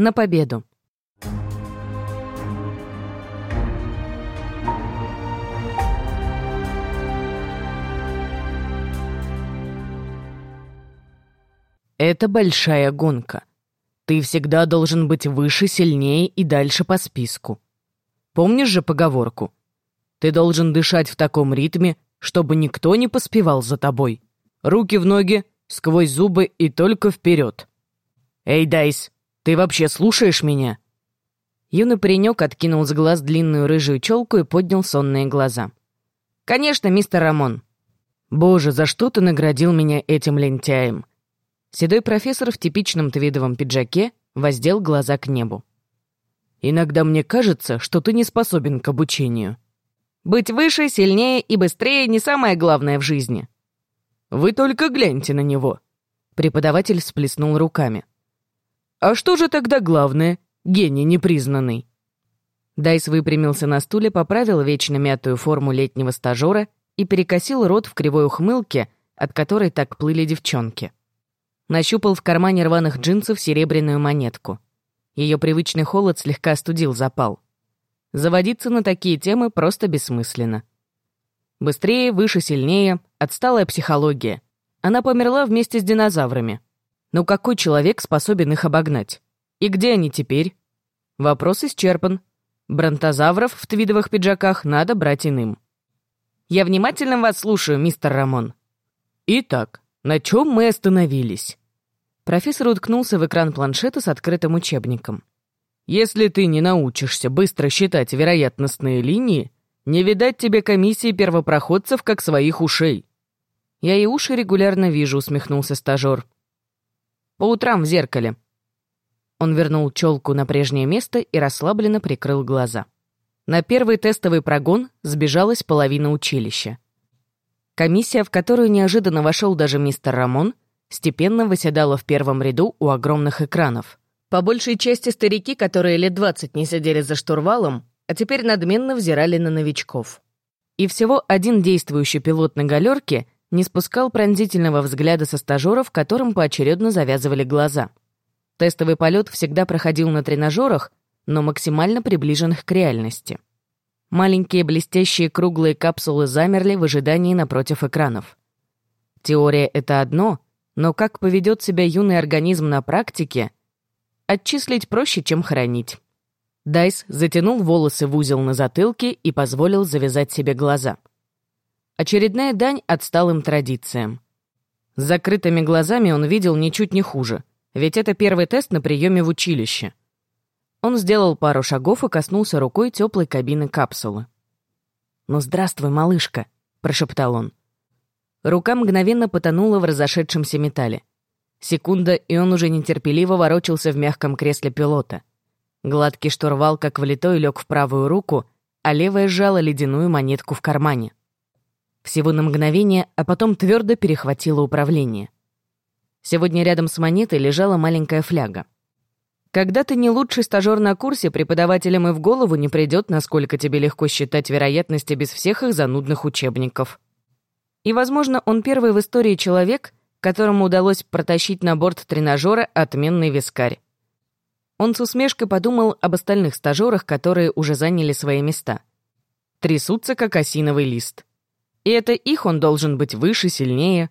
на победу. Это большая гонка. Ты всегда должен быть выше, сильнее и дальше по списку. Помнишь же поговорку? Ты должен дышать в таком ритме, чтобы никто не поспевал за тобой. Руки в ноги, сквозь зубы и только вперед. Эй, Дайс, ты вообще слушаешь меня?» Юный паренек откинул с глаз длинную рыжую челку и поднял сонные глаза. «Конечно, мистер Рамон». «Боже, за что ты наградил меня этим лентяем?» Седой профессор в типичном твидовом пиджаке воздел глаза к небу. «Иногда мне кажется, что ты не способен к обучению». «Быть выше, сильнее и быстрее не самое главное в жизни». «Вы только гляньте на него». Преподаватель всплеснул руками. «А что же тогда главное, гений непризнанный?» Дайс выпрямился на стуле, поправил вечно мятую форму летнего стажера и перекосил рот в кривой ухмылке, от которой так плыли девчонки. Нащупал в кармане рваных джинсов серебряную монетку. Ее привычный холод слегка остудил запал. Заводиться на такие темы просто бессмысленно. Быстрее, выше, сильнее, отсталая психология. Она померла вместе с динозаврами. Но какой человек способен их обогнать? И где они теперь? Вопрос исчерпан. Бронтозавров в твидовых пиджаках надо брать иным. Я внимательно вас слушаю, мистер Рамон. Итак, на чем мы остановились? Профессор уткнулся в экран планшета с открытым учебником. Если ты не научишься быстро считать вероятностные линии, не видать тебе комиссии первопроходцев, как своих ушей. Я и уши регулярно вижу, усмехнулся стажер. По утрам в зеркале». Он вернул челку на прежнее место и расслабленно прикрыл глаза. На первый тестовый прогон сбежалась половина училища. Комиссия, в которую неожиданно вошел даже мистер Рамон, степенно выседала в первом ряду у огромных экранов. По большей части старики, которые лет двадцать не сидели за штурвалом, а теперь надменно взирали на новичков. И всего один действующий пилот на галерке не спускал пронзительного взгляда со стажеров, которым поочередно завязывали глаза. Тестовый полет всегда проходил на тренажерах, но максимально приближенных к реальности. Маленькие блестящие круглые капсулы замерли в ожидании напротив экранов. Теория — это одно, но как поведет себя юный организм на практике, отчислить проще, чем хранить. Дайс затянул волосы в узел на затылке и позволил завязать себе глаза — Очередная дань отсталым традициям. С закрытыми глазами он видел ничуть не хуже, ведь это первый тест на приеме в училище. Он сделал пару шагов и коснулся рукой теплой кабины капсулы. «Ну, здравствуй, малышка», — прошептал он. Рука мгновенно потонула в разошедшемся металле. Секунда, и он уже нетерпеливо ворочался в мягком кресле пилота. Гладкий штурвал, как влитой, лег в правую руку, а левая сжала ледяную монетку в кармане. Всего на мгновение, а потом твердо перехватила управление. Сегодня рядом с монетой лежала маленькая фляга. Когда ты не лучший стажер на курсе, преподавателям и в голову не придет, насколько тебе легко считать вероятности без всех их занудных учебников. И, возможно, он первый в истории человек, которому удалось протащить на борт тренажера отменный вискарь. Он с усмешкой подумал об остальных стажерах, которые уже заняли свои места. Трясутся, как осиновый лист. И это их он должен быть выше, сильнее.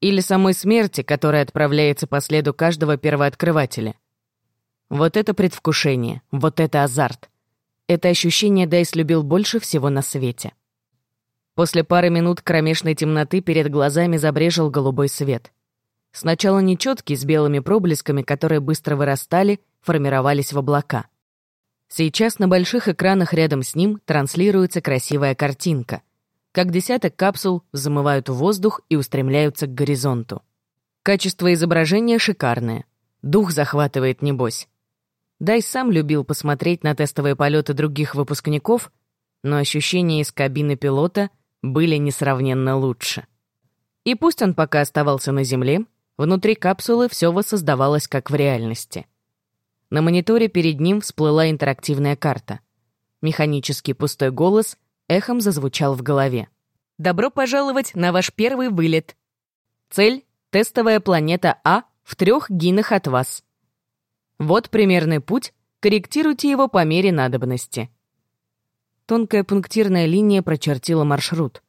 Или самой смерти, которая отправляется по следу каждого первооткрывателя. Вот это предвкушение, вот это азарт. Это ощущение Дайс любил больше всего на свете. После пары минут кромешной темноты перед глазами забрежил голубой свет. Сначала нечеткий, с белыми проблесками, которые быстро вырастали, формировались в облака. Сейчас на больших экранах рядом с ним транслируется красивая картинка как десяток капсул замывают воздух и устремляются к горизонту. Качество изображения шикарное. Дух захватывает, небось. Дай сам любил посмотреть на тестовые полеты других выпускников, но ощущения из кабины пилота были несравненно лучше. И пусть он пока оставался на Земле, внутри капсулы все воссоздавалось как в реальности. На мониторе перед ним всплыла интерактивная карта. Механический пустой голос — эхом зазвучал в голове. «Добро пожаловать на ваш первый вылет. Цель — тестовая планета А в трех гинах от вас. Вот примерный путь, корректируйте его по мере надобности. Тонкая пунктирная линия прочертила маршрут.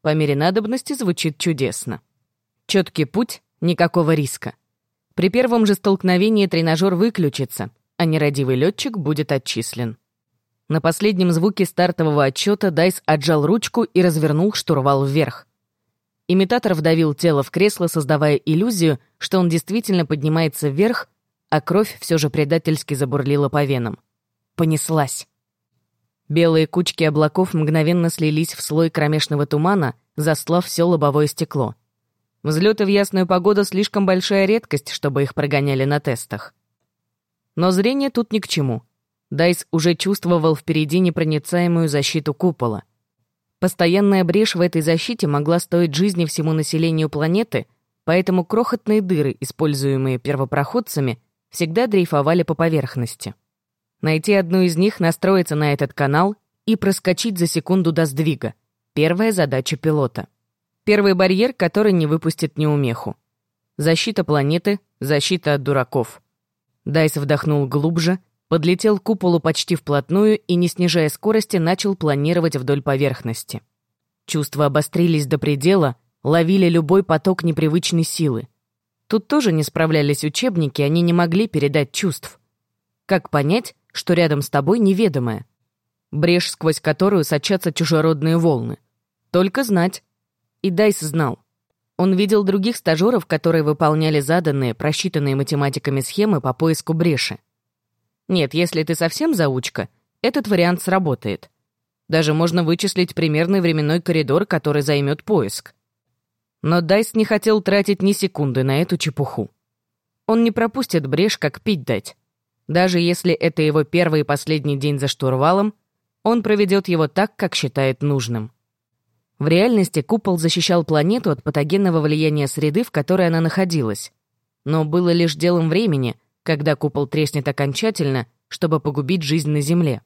По мере надобности звучит чудесно. Четкий путь, никакого риска. При первом же столкновении тренажер выключится, а нерадивый летчик будет отчислен. На последнем звуке стартового отчета Дайс отжал ручку и развернул штурвал вверх. Имитатор вдавил тело в кресло, создавая иллюзию, что он действительно поднимается вверх, а кровь все же предательски забурлила по венам. Понеслась. Белые кучки облаков мгновенно слились в слой кромешного тумана, застлав все лобовое стекло. Взлеты в ясную погоду слишком большая редкость, чтобы их прогоняли на тестах. Но зрение тут ни к чему. Дайс уже чувствовал впереди непроницаемую защиту купола. Постоянная брешь в этой защите могла стоить жизни всему населению планеты, поэтому крохотные дыры, используемые первопроходцами, всегда дрейфовали по поверхности. Найти одну из них, настроиться на этот канал и проскочить за секунду до сдвига. Первая задача пилота. Первый барьер, который не выпустит неумеху. Защита планеты, защита от дураков. Дайс вдохнул глубже, подлетел к куполу почти вплотную и, не снижая скорости, начал планировать вдоль поверхности. Чувства обострились до предела, ловили любой поток непривычной силы. Тут тоже не справлялись учебники, они не могли передать чувств. Как понять, что рядом с тобой неведомое? Брешь, сквозь которую сочатся чужеродные волны. Только знать. И Дайс знал. Он видел других стажеров, которые выполняли заданные, просчитанные математиками схемы по поиску бреши. Нет, если ты совсем заучка, этот вариант сработает. Даже можно вычислить примерный временной коридор, который займет поиск. Но Дайс не хотел тратить ни секунды на эту чепуху. Он не пропустит брешь, как пить дать. Даже если это его первый и последний день за штурвалом, он проведет его так, как считает нужным. В реальности купол защищал планету от патогенного влияния среды, в которой она находилась. Но было лишь делом времени, когда купол треснет окончательно, чтобы погубить жизнь на Земле.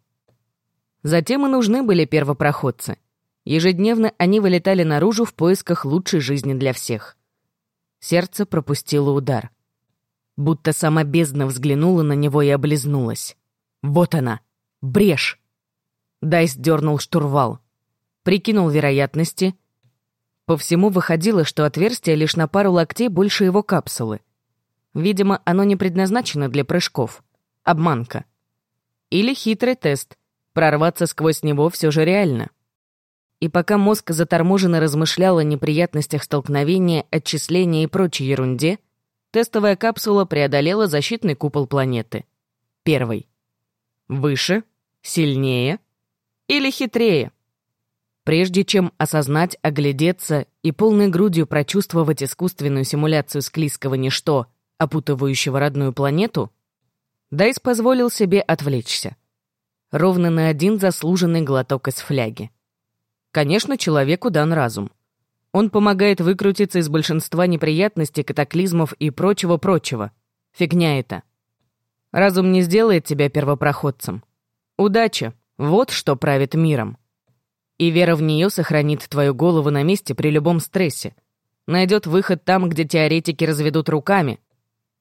Затем и нужны были первопроходцы. Ежедневно они вылетали наружу в поисках лучшей жизни для всех. Сердце пропустило удар. Будто сама бездна взглянула на него и облизнулась. Вот она, брешь. Дайс дернул штурвал прикинул вероятности. По всему выходило, что отверстие лишь на пару локтей больше его капсулы. Видимо, оно не предназначено для прыжков. Обманка. Или хитрый тест. Прорваться сквозь него все же реально. И пока мозг заторможенно размышлял о неприятностях столкновения, отчисления и прочей ерунде, тестовая капсула преодолела защитный купол планеты. Первый. Выше, сильнее или хитрее? Прежде чем осознать, оглядеться и полной грудью прочувствовать искусственную симуляцию склизкого ничто, опутывающего родную планету, Дайс позволил себе отвлечься. Ровно на один заслуженный глоток из фляги. Конечно, человеку дан разум. Он помогает выкрутиться из большинства неприятностей, катаклизмов и прочего-прочего. Фигня это. Разум не сделает тебя первопроходцем. Удача — вот что правит миром. И вера в нее сохранит твою голову на месте при любом стрессе. Найдет выход там, где теоретики разведут руками.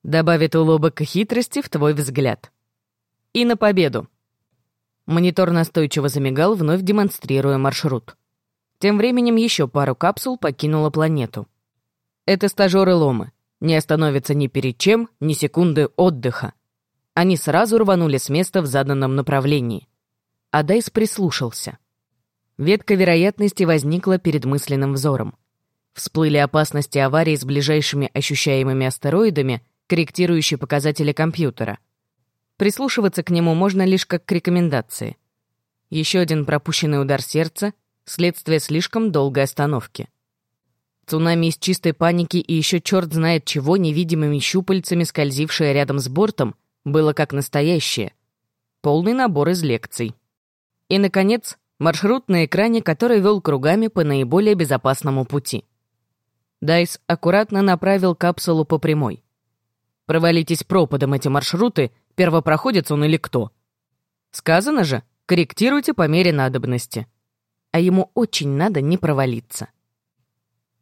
Добавит улобок и хитрости в твой взгляд. И на победу. Монитор настойчиво замигал, вновь демонстрируя маршрут. Тем временем еще пару капсул покинула планету. Это стажеры Ломы. Не остановятся ни перед чем, ни секунды отдыха. Они сразу рванули с места в заданном направлении. Адайс прислушался — Ветка вероятности возникла перед мысленным взором. Всплыли опасности аварии с ближайшими ощущаемыми астероидами, корректирующие показатели компьютера. Прислушиваться к нему можно лишь как к рекомендации. Еще один пропущенный удар сердца — следствие слишком долгой остановки. Цунами из чистой паники и еще черт знает чего невидимыми щупальцами, скользившее рядом с бортом, было как настоящее. Полный набор из лекций. И, наконец, Маршрут на экране, который вел кругами по наиболее безопасному пути. Дайс аккуратно направил капсулу по прямой. Провалитесь пропадом эти маршруты, первопроходец он или кто. Сказано же, корректируйте по мере надобности. А ему очень надо не провалиться.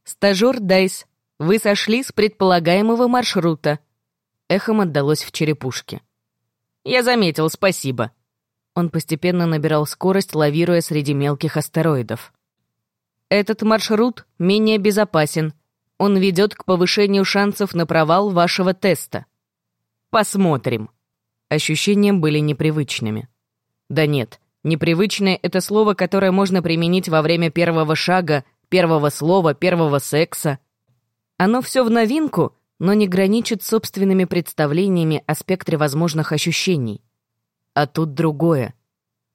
«Стажер Дайс, вы сошли с предполагаемого маршрута», эхом отдалось в черепушке. Я заметил, спасибо». Он постепенно набирал скорость, лавируя среди мелких астероидов. «Этот маршрут менее безопасен. Он ведет к повышению шансов на провал вашего теста. Посмотрим». Ощущения были непривычными. Да нет, непривычное — это слово, которое можно применить во время первого шага, первого слова, первого секса. Оно все в новинку, но не граничит собственными представлениями о спектре возможных ощущений. А тут другое.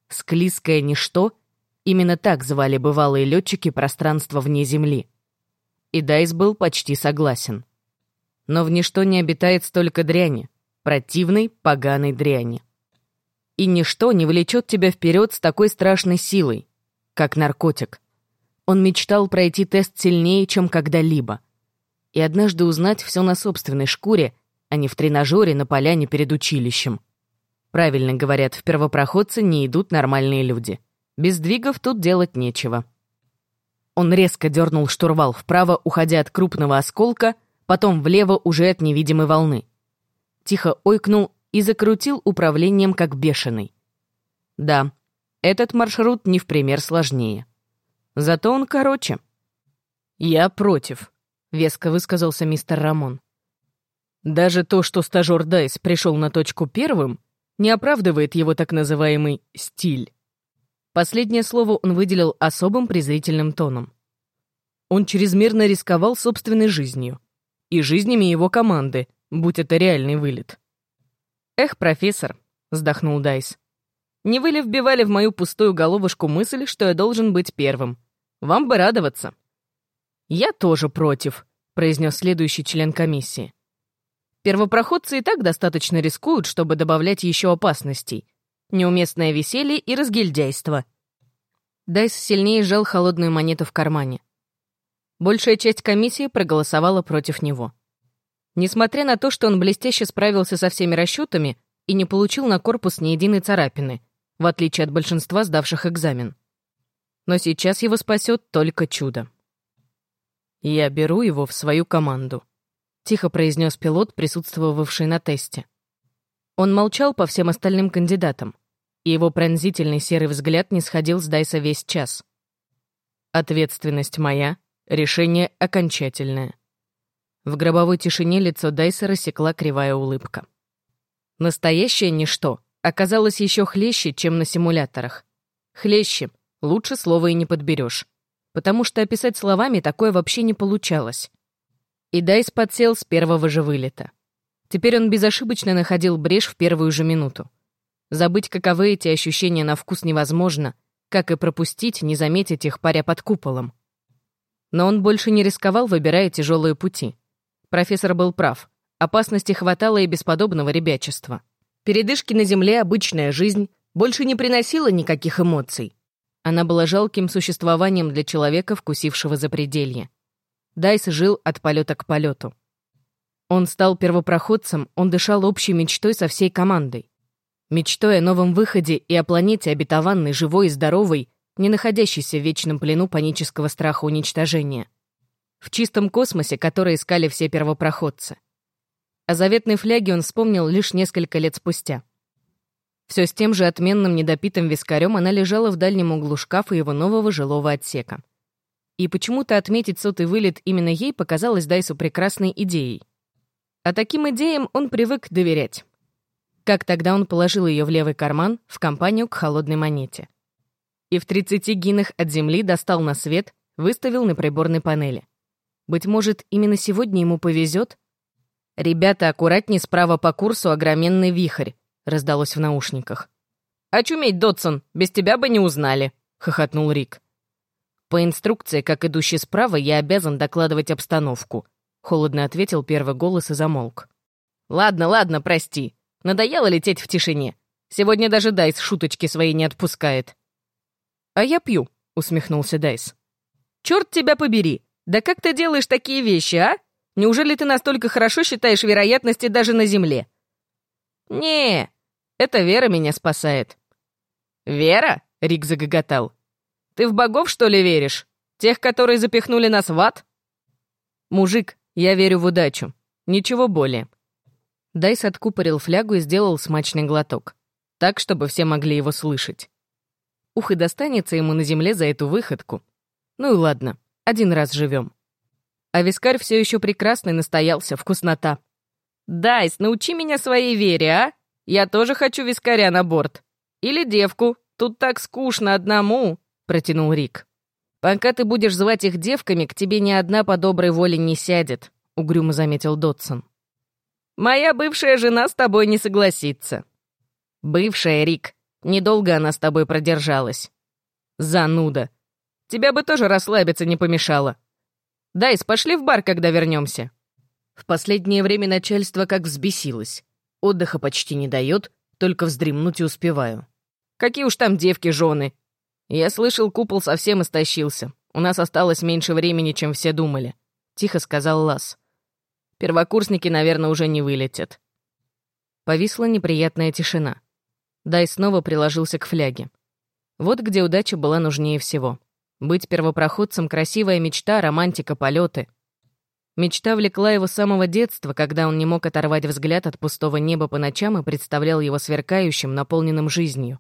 Склизкое ничто — именно так звали бывалые летчики пространства вне Земли. И Дайс был почти согласен. Но в ничто не обитает столько дряни, противной, поганой дряни. И ничто не влечет тебя вперед с такой страшной силой, как наркотик. Он мечтал пройти тест сильнее, чем когда-либо. И однажды узнать все на собственной шкуре, а не в тренажере на поляне перед училищем. Правильно говорят, в первопроходцы не идут нормальные люди. Без сдвигов тут делать нечего. Он резко дернул штурвал вправо, уходя от крупного осколка, потом влево уже от невидимой волны тихо ойкнул и закрутил управлением как бешеный. Да, этот маршрут не в пример сложнее. Зато он короче. «Я против», — веско высказался мистер Рамон. «Даже то, что стажер Дайс пришел на точку первым, не оправдывает его так называемый «стиль». Последнее слово он выделил особым презрительным тоном. Он чрезмерно рисковал собственной жизнью и жизнями его команды, будь это реальный вылет. «Эх, профессор», — вздохнул Дайс. «Не вы ли вбивали в мою пустую головушку мысль, что я должен быть первым? Вам бы радоваться». «Я тоже против», — произнес следующий член комиссии. «Первопроходцы и так достаточно рискуют, чтобы добавлять еще опасностей. Неуместное веселье и разгильдяйство». Дайс сильнее сжал холодную монету в кармане. Большая часть комиссии проголосовала против него. Несмотря на то, что он блестяще справился со всеми расчетами и не получил на корпус ни единой царапины, в отличие от большинства сдавших экзамен. Но сейчас его спасет только чудо. «Я беру его в свою команду», — тихо произнес пилот, присутствовавший на тесте. Он молчал по всем остальным кандидатам, и его пронзительный серый взгляд не сходил с Дайса весь час. «Ответственность моя, решение окончательное. В гробовой тишине лицо Дайса рассекла кривая улыбка. Настоящее ничто оказалось еще хлеще, чем на симуляторах. Хлеще, лучше слова и не подберешь. Потому что описать словами такое вообще не получалось. И Дайс подсел с первого же вылета. Теперь он безошибочно находил брешь в первую же минуту. Забыть, каковы эти ощущения на вкус невозможно, как и пропустить, не заметить их, паря под куполом. Но он больше не рисковал, выбирая тяжелые пути. Профессор был прав. Опасности хватало и бесподобного ребячества. Передышки на земле, обычная жизнь, больше не приносила никаких эмоций. Она была жалким существованием для человека, вкусившего запределье. Дайс жил от полета к полету. Он стал первопроходцем, он дышал общей мечтой со всей командой. Мечтой о новом выходе и о планете обетованной, живой и здоровой, не находящейся в вечном плену панического страха уничтожения в чистом космосе, который искали все первопроходцы. О заветной фляге он вспомнил лишь несколько лет спустя. Все с тем же отменным недопитым вискарем она лежала в дальнем углу шкафа его нового жилого отсека. И почему-то отметить сотый вылет именно ей показалось Дайсу прекрасной идеей. А таким идеям он привык доверять. Как тогда он положил ее в левый карман в компанию к холодной монете. И в 30 гинах от земли достал на свет, выставил на приборной панели. Быть может, именно сегодня ему повезет? «Ребята, аккуратней справа по курсу огроменный вихрь», — раздалось в наушниках. «Очуметь, Дотсон, без тебя бы не узнали», — хохотнул Рик. «По инструкции, как идущий справа, я обязан докладывать обстановку», — холодно ответил первый голос и замолк. «Ладно, ладно, прости. Надоело лететь в тишине. Сегодня даже Дайс шуточки свои не отпускает». «А я пью», — усмехнулся Дайс. «Черт тебя побери! «Да как ты делаешь такие вещи, а? Неужели ты настолько хорошо считаешь вероятности даже на Земле?» «Не, это Вера меня спасает». «Вера?» — Рик загоготал. «Ты в богов, что ли, веришь? Тех, которые запихнули нас в ад?» «Мужик, я верю в удачу. Ничего более». Дайс откупорил флягу и сделал смачный глоток. Так, чтобы все могли его слышать. Ух, и достанется ему на земле за эту выходку. Ну и ладно, один раз живем. А вискарь все еще прекрасный настоялся, вкуснота. «Дайс, научи меня своей вере, а? Я тоже хочу вискаря на борт. Или девку. Тут так скучно одному», — протянул Рик. «Пока ты будешь звать их девками, к тебе ни одна по доброй воле не сядет», — угрюмо заметил Дотсон. «Моя бывшая жена с тобой не согласится». «Бывшая, Рик. Недолго она с тобой продержалась». «Зануда. Тебя бы тоже расслабиться не помешало. Дайс, пошли в бар, когда вернемся. В последнее время начальство как взбесилось. Отдыха почти не дает, только вздремнуть и успеваю. Какие уж там девки жены. Я слышал, купол совсем истощился. У нас осталось меньше времени, чем все думали. Тихо сказал Лас. Первокурсники, наверное, уже не вылетят. Повисла неприятная тишина. Дай снова приложился к фляге. Вот где удача была нужнее всего. Быть первопроходцем — красивая мечта, романтика, полеты. Мечта влекла его с самого детства, когда он не мог оторвать взгляд от пустого неба по ночам и представлял его сверкающим, наполненным жизнью.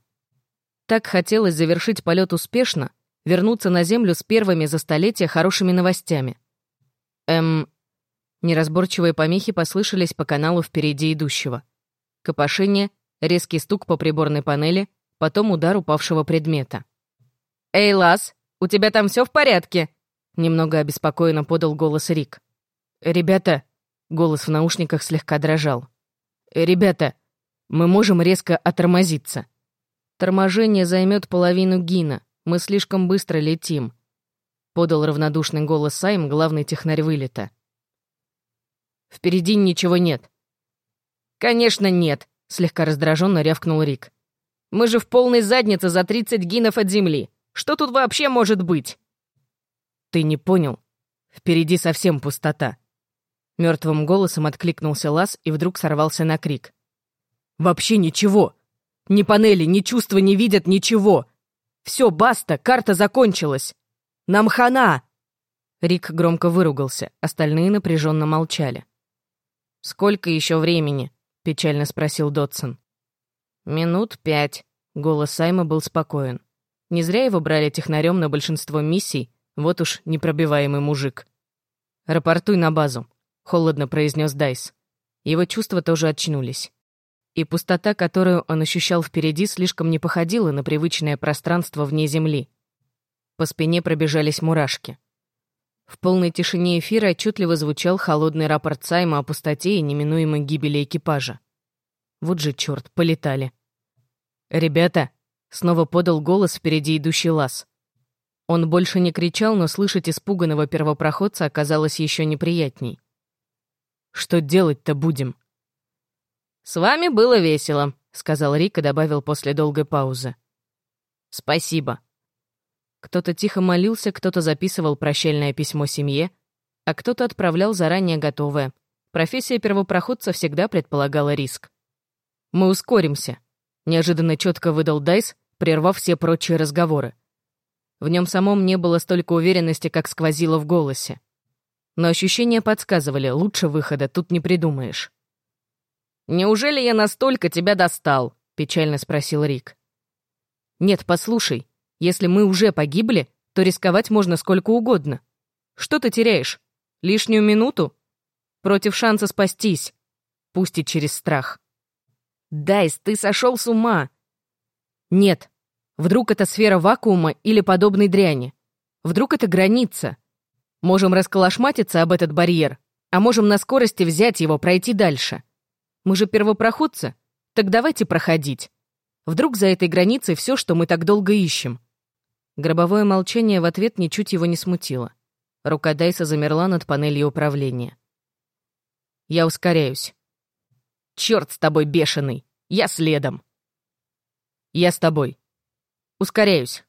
Так хотелось завершить полет успешно, вернуться на Землю с первыми за столетия хорошими новостями. Эм... Неразборчивые помехи послышались по каналу впереди идущего. Копошение, резкий стук по приборной панели, потом удар упавшего предмета. «Эй, Лас, у тебя там все в порядке?» Немного обеспокоенно подал голос Рик. «Ребята...» — голос в наушниках слегка дрожал. «Ребята, мы можем резко отормозиться. Торможение займет половину гина. Мы слишком быстро летим», — подал равнодушный голос Сайм, главный технарь вылета. «Впереди ничего нет». «Конечно нет», — слегка раздраженно рявкнул Рик. «Мы же в полной заднице за 30 гинов от земли. Что тут вообще может быть?» «Ты не понял. Впереди совсем пустота. Мертвым голосом откликнулся Лас и вдруг сорвался на крик. «Вообще ничего! Ни панели, ни чувства не видят ничего! Все, баста, карта закончилась! Нам хана!» Рик громко выругался, остальные напряженно молчали. «Сколько еще времени?» — печально спросил Дотсон. «Минут пять», — голос Сайма был спокоен. Не зря его брали технарем на большинство миссий, вот уж непробиваемый мужик. «Рапортуй на базу», холодно произнес Дайс. Его чувства тоже очнулись. И пустота, которую он ощущал впереди, слишком не походила на привычное пространство вне земли. По спине пробежались мурашки. В полной тишине эфира отчетливо звучал холодный рапорт Сайма о пустоте и неминуемой гибели экипажа. Вот же черт, полетали. «Ребята!» — снова подал голос впереди идущий лаз. Он больше не кричал, но слышать испуганного первопроходца оказалось еще неприятней. Что делать-то будем?» «С вами было весело», — сказал Рик и добавил после долгой паузы. «Спасибо». Кто-то тихо молился, кто-то записывал прощальное письмо семье, а кто-то отправлял заранее готовое. Профессия первопроходца всегда предполагала риск. «Мы ускоримся», — неожиданно четко выдал Дайс, прервав все прочие разговоры. В нем самом не было столько уверенности, как сквозило в голосе но ощущения подсказывали, лучше выхода тут не придумаешь. «Неужели я настолько тебя достал?» — печально спросил Рик. «Нет, послушай, если мы уже погибли, то рисковать можно сколько угодно. Что ты теряешь? Лишнюю минуту? Против шанса спастись, пусть и через страх». «Дайс, ты сошел с ума!» «Нет, вдруг это сфера вакуума или подобной дряни. Вдруг это граница. Можем расколошматиться об этот барьер, а можем на скорости взять его, пройти дальше. Мы же первопроходцы, так давайте проходить. Вдруг за этой границей все, что мы так долго ищем. Гробовое молчание в ответ ничуть его не смутило. Рука Дайса замерла над панелью управления. Я ускоряюсь. Черт с тобой, бешеный! Я следом. Я с тобой. Ускоряюсь.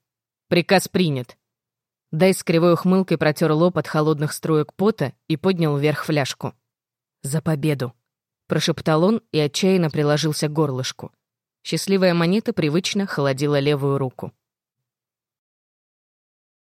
Приказ принят. Дай с кривой ухмылкой протер лоб от холодных струек пота и поднял вверх фляжку. «За победу!» — прошептал он и отчаянно приложился к горлышку. Счастливая монета привычно холодила левую руку.